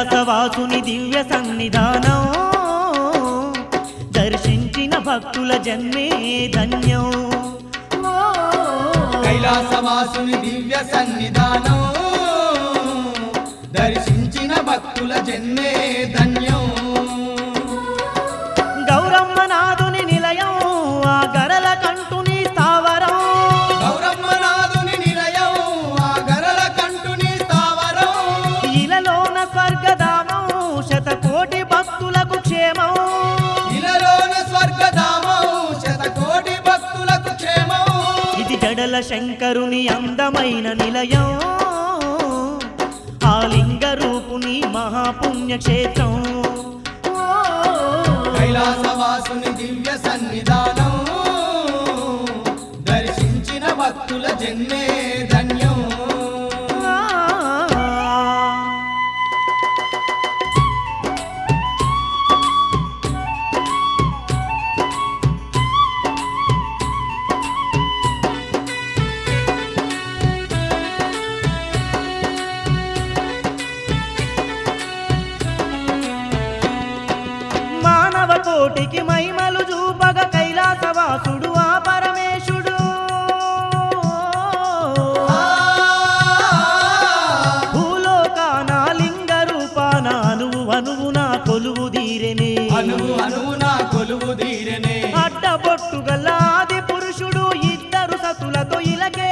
కైలాసవాసుని దివ్య సన్నిధానం. దర్శించిన భక్తుల జన్మే ధన్యం. కైలాసవాసుని దివ్య సన్నిధానం. దర్శించిన భక్తుల జన్మే ధన్యం. శంకరుని అందమైన నిలయం. ఆ లింగ రూపుని మహాపుణ్యక్షేత్రం కైలాసవాసుని దివ్య సన్నిధా కోటికి మహిమలు చూపగ కైలాసవాసుడు ఆ పరమేశుడు. భూలోకాన లింగ రూపాన అనువు అనువున కొలువు తీరెనే. అనువు అనువున కొలువు తీరనే. అడ్డబొట్టు గల ఆది పురుషుడు ఇద్దరు సతులతో ఇలకే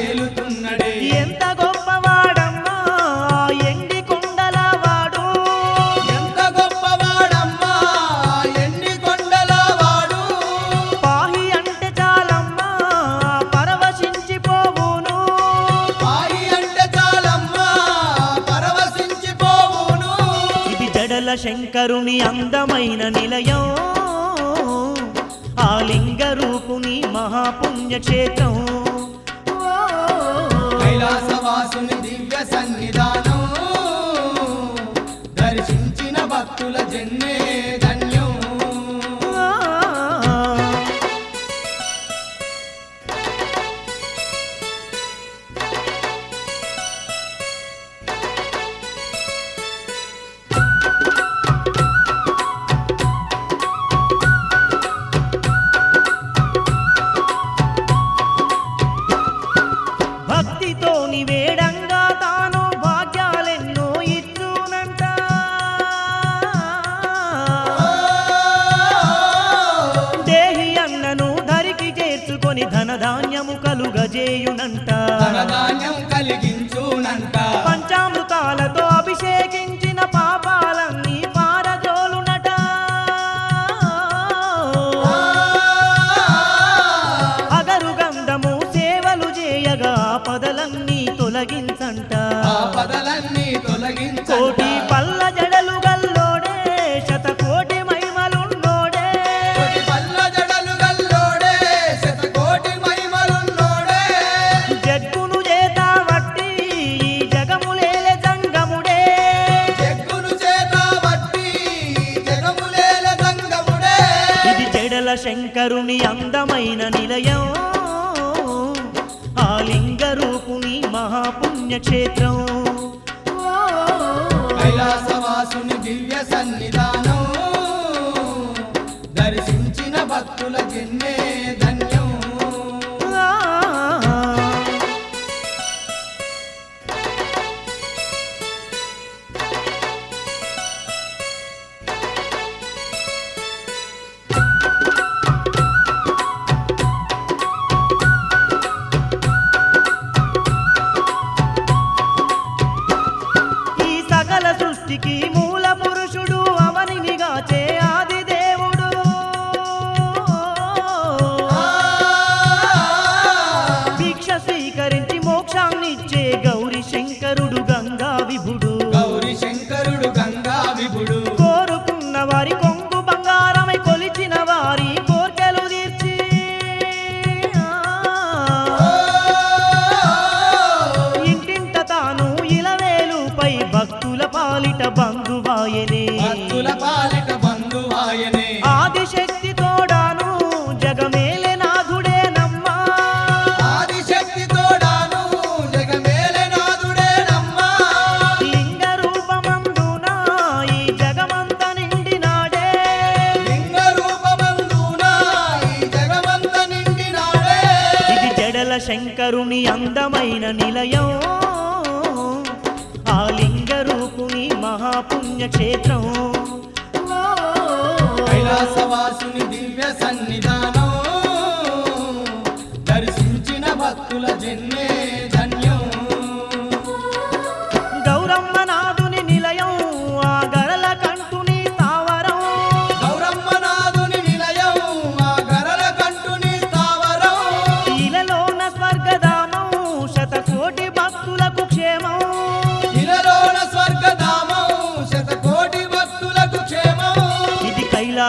ఏలుతున్నడే. ఎంత గొప్పవాడమ్మా ఆ ఎండి కొండల వాడు ఎంత గొప్పవాడమ్మా ఎన్ని కొండల వాడు పాహి అంటే చాలమ్మా పరవశించిపోవును పాయి అంటే చాలమ్మా పరవశించిపోవును ఇది జడల శంకరుని అందమైన నిలయం. ఆ లింగ రూపుని మహాపుణ్యక్షేత్రం. కైలాసవాసుని దివ్య సన్నిధానం. దర్శించిన భక్తుల జన్మే ధనధాన్యము కలుగజేయునంట. ధనధాన్యం కలిగించునంట. పంచామృతాలతో అభిషేకించిన పాపాలన్నీ పారజోలునట. అగరు గంధము సేవలు చేయగా పదలన్నీ తొలగించంట. ఆపదలన్నీ తొలగించంట. కోటి పల్ల శంకరుని అందమైన నిలయం ఆ లింగ రూపుని మహాపుణ్యక్షేత్రం. కైలాసవాసుని దివ్య సన్నిధానం దర్శించిన భక్తుల జన్మే ధన్య పాలిట బంధువాయనే. భక్తుల పాలిట బంధువాయనే. ఆదిశక్తి తోడాను జగమేలే నాథుడే నమ్మా ఆదిశక్తి తోడాను జగమేలే నాథుడే నమ్మా లింగ రూపమందున ఈ జగమంత నిండినాడే. లింగ రూపమందున ఈ జగమంత నిండినాడే. ఇది జడల శంకరుని అందమైన నిలయం. పుణ్యక్షేత్రం. కైలాసవాసుని దివ్య సన్నిధానం.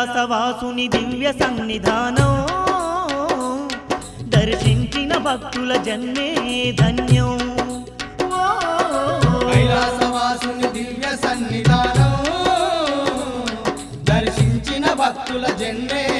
కైలాసవాసుని దివ్య సన్నిధానం. దర్శించిన భక్తుల జన్మే ధన్యం. దివ్య సన్నిధానం. దర్శించిన భక్తుల జన్మే